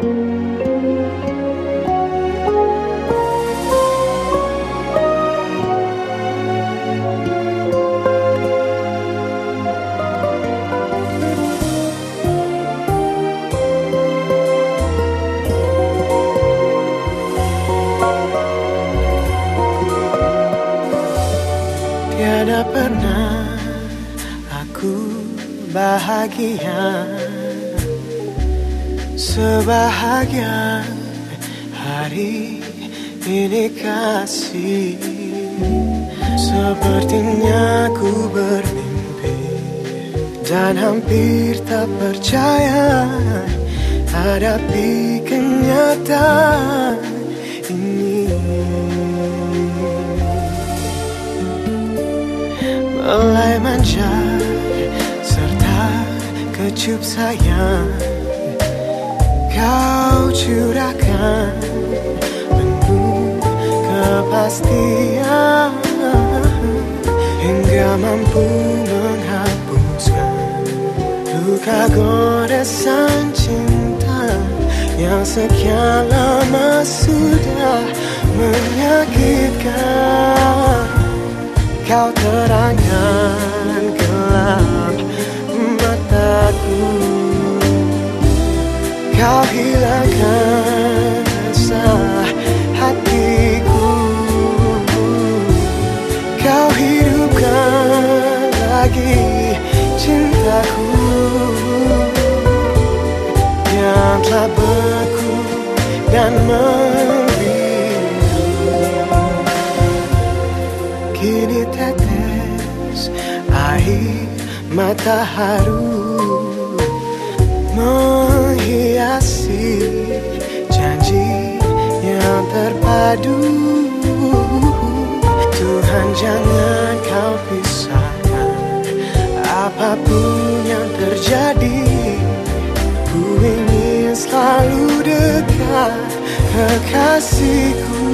Tiada pernah aku bahagia Sebahagia hari ini kasih. Sepertinya ku bermimpi Dan hampir tak percaya Hadapi kenyataan ini. Belai manja serta kecup sayang Kau curahkan penuh kepastian Hingga mampu menghapuskan Luka goresan cinta Yang sekian lama sudah menyakitkan. Kau terangkan dan Kini tetes air mata haru dekat kekasihku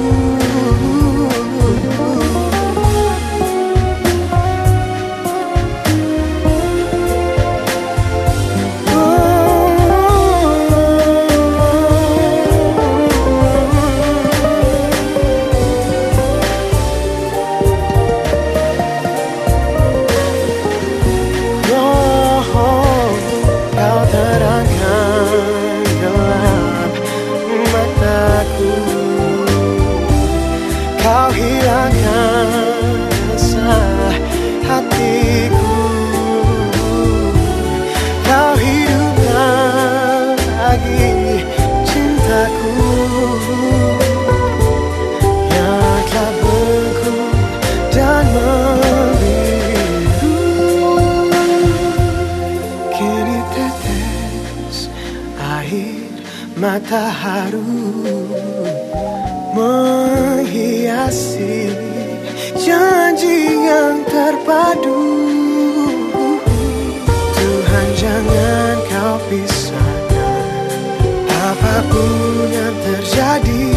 Kau hilangkan resah hatiku Kau hidupkan lagi cintaku. Yang telah beku dan membiru Kini tetes air mata haru menghiasi janji yang terpadu. Tuhan jangan kau pisahkan apa pun yang terjadi.